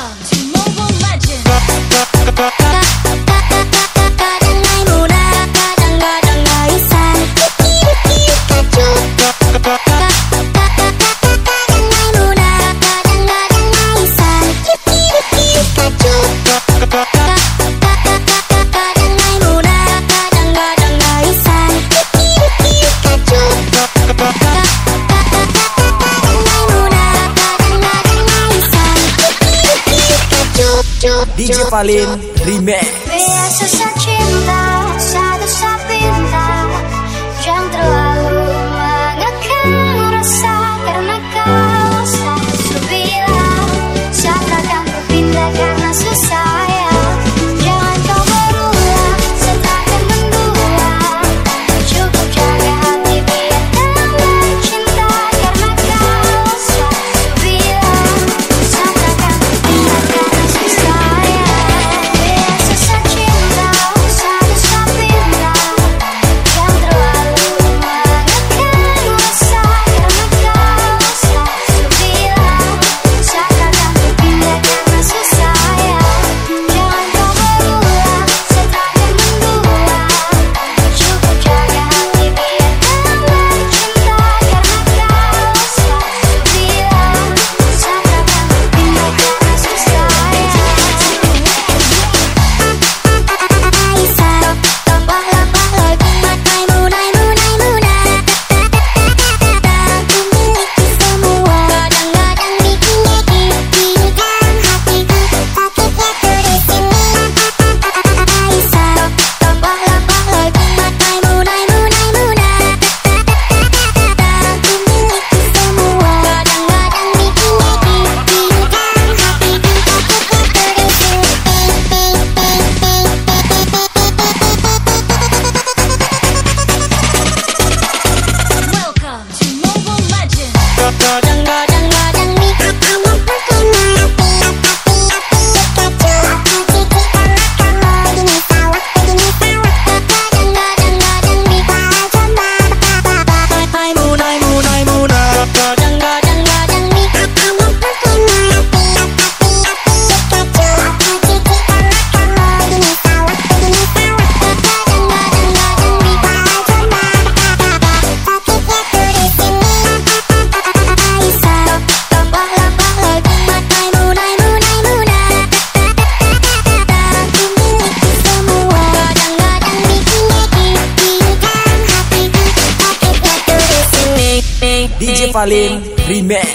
DJ Valin Remix DJ Valin Remix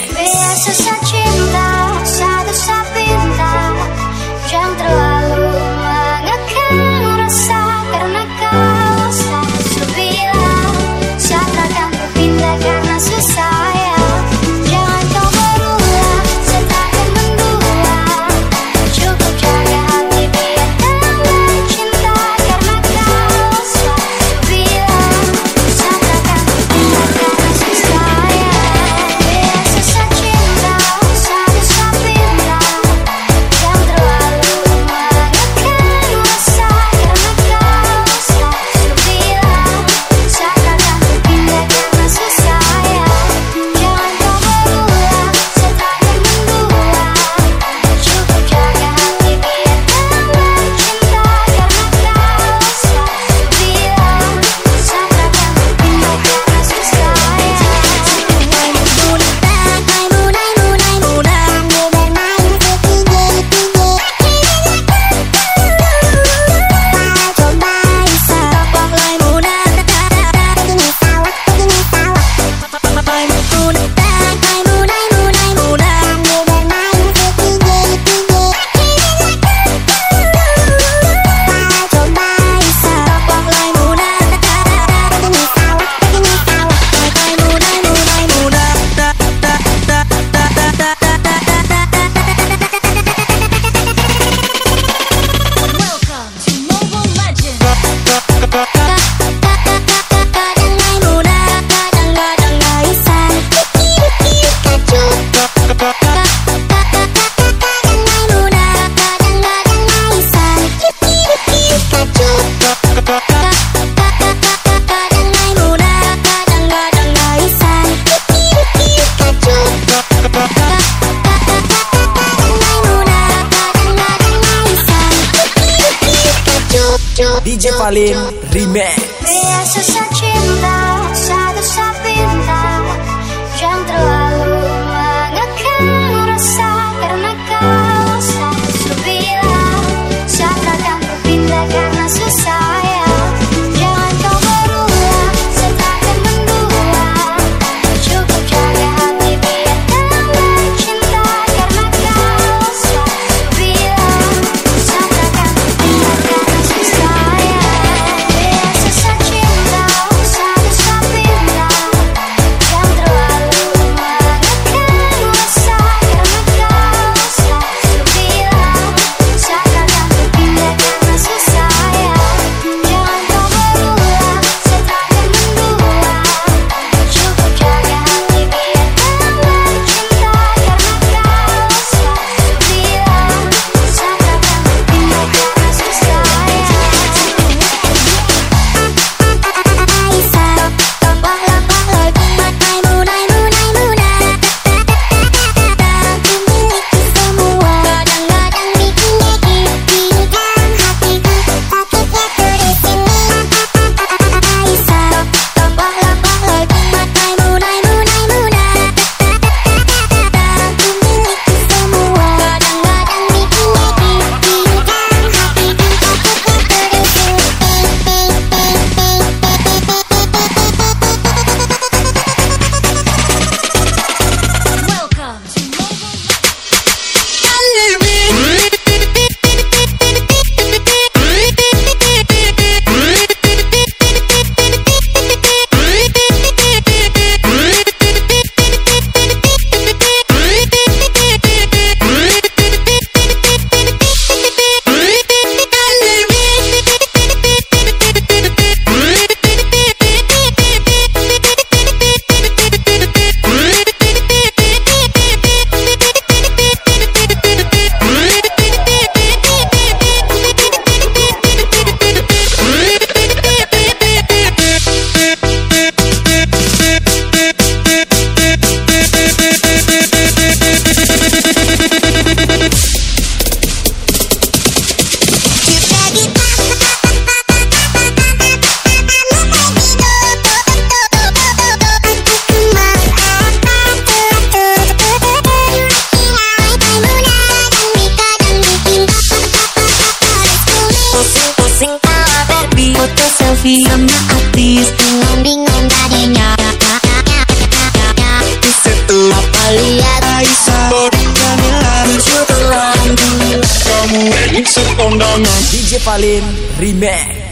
DJ Palin Remix. Valin Remake.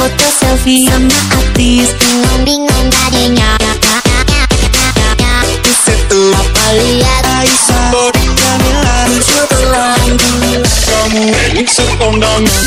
foto selfie sama artis. Belum bingung tadinya Setelah melihat Aisyah Camila Lucu telanjang Kamu ini sekondangan